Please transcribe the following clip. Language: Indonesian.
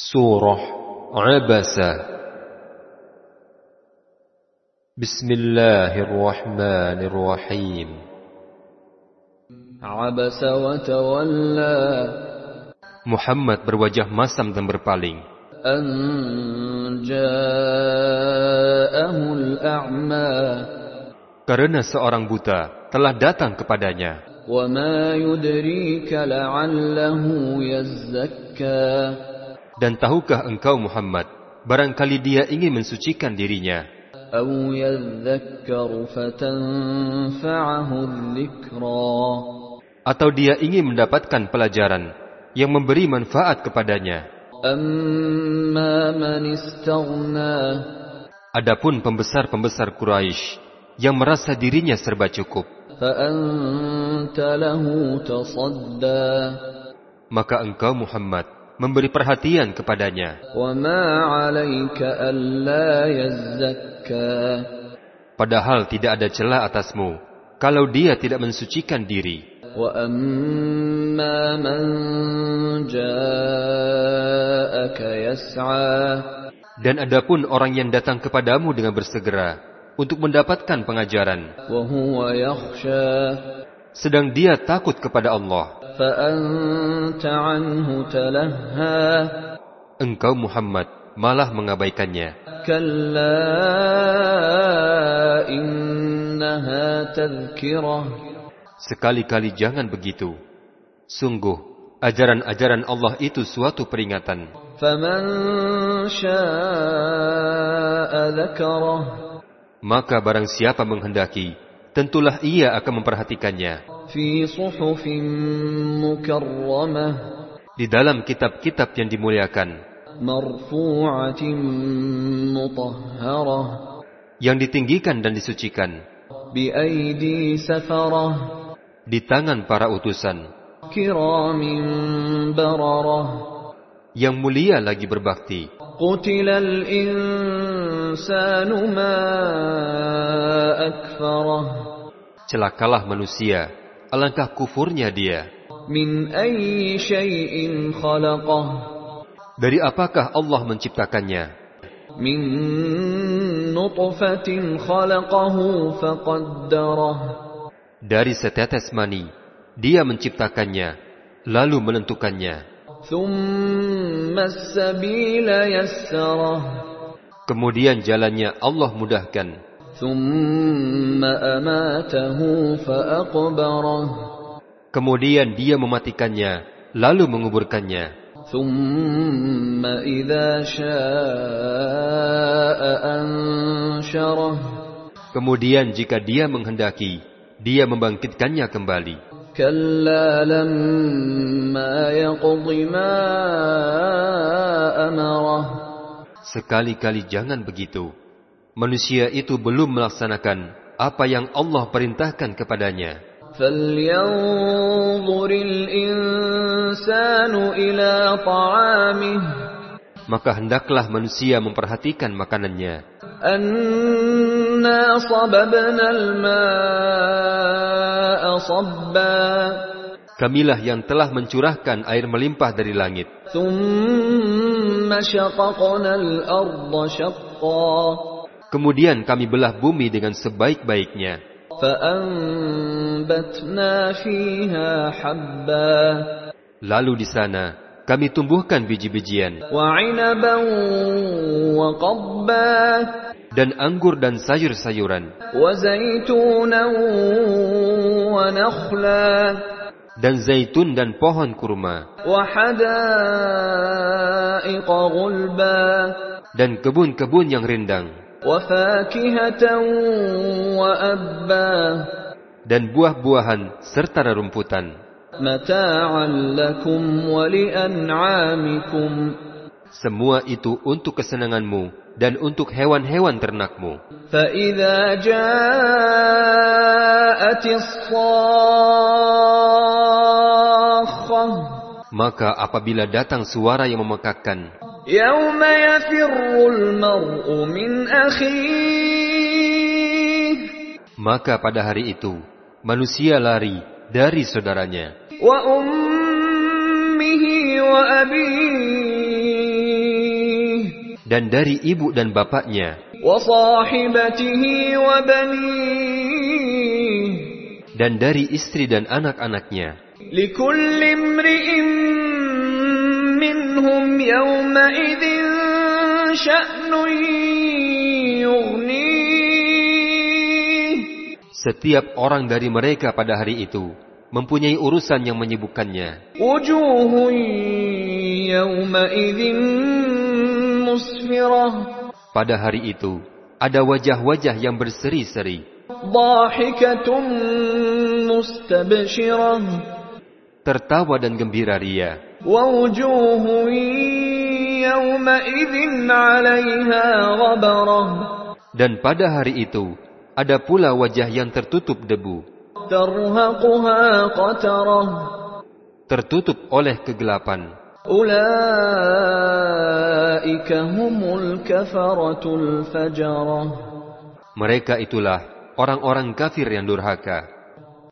Surah Abasa Bismillahirrahmanirrahim عبس وتولى Muhammad berwajah masam dan berpaling أن جاءه الأعمى karena seorang buta telah datang kepadanya وما يدريك لعله يزكى dan tahukah engkau Muhammad, barangkali dia ingin mensucikan dirinya. Atau dia ingin mendapatkan pelajaran yang memberi manfaat kepadanya. Adapun pembesar-pembesar Quraisy yang merasa dirinya serba cukup, maka engkau Muhammad memberi perhatian kepadanya. Padahal tidak ada celah atasmu kalau dia tidak mensucikan diri. Dan adapun orang yang datang kepadamu dengan bersegera untuk mendapatkan pengajaran sedang dia takut kepada Allah. Engkau Muhammad malah mengabaikannya. Sekali-kali jangan begitu. Sungguh, ajaran-ajaran Allah itu suatu peringatan. Maka barang siapa menghendaki, tentulah ia akan memperhatikannya. Di dalam kitab-kitab yang dimuliakan. Yang ditinggikan dan disucikan. Di tangan para utusan. Yang mulia lagi berbakti celakalah manusia, alangkah kufurnya dia. Min. Dari apakah Allah menciptakannya? Min nutfatin khalaqahu faqaddarah. Dari setetes mani, dia menciptakannya, lalu menentukannya. Kemudian jalannya Allah mudahkan. Kemudian dia mematikannya, lalu menguburkannya. Kemudian jika dia menghendaki, dia membangkitkannya kembali. Sekali-kali jangan begitu manusia itu belum melaksanakan apa yang Allah perintahkan kepadanya فلينظر الإنسان إلى طعامه maka hendaklah manusia memperhatikan makanannya أنا صببنا الماء صبا kamilah yang telah mencurahkan air melimpah dari langit ثم شققنا الأرض شقا Kemudian kami belah bumi dengan sebaik-baiknya. Lalu di sana kami tumbuhkan biji-bijian. dan anggur dan sayur-sayuran dan zaitun dan pohon kurma وحدائق غلبا dan kebun-kebun yang rindang وفاكهة وأبا dan buah-buahan serta rerumputan متاعا لكم ولأنعامكم semua itu untuk kesenanganmu dan untuk hewan-hewan ternakmu فإذا جاءت الصاخة Maka apabila datang suara yang memekakkan, maka pada hari itu manusia lari dari saudaranya. Dan dari ibu dan bapaknya dan dari istri dan anak-anaknya. لكل امرئ منهم يومئذ شأن يغنيه Setiap orang dari mereka pada hari itu mempunyai urusan yang menyibukkannya. وجوه يومئذ مسفرة Pada hari itu, ada wajah-wajah yang berseri-seri, ضاحكة مستبشرة tertawa dan gembira ria. ووجوه يومئذ عليها غبرة Dan pada hari itu, ada pula wajah yang tertutup debu, ترهقها قترة tertutup oleh kegelapan. أولئك هم الكفرة الفجرة Mereka itulah orang-orang kafir yang durhaka.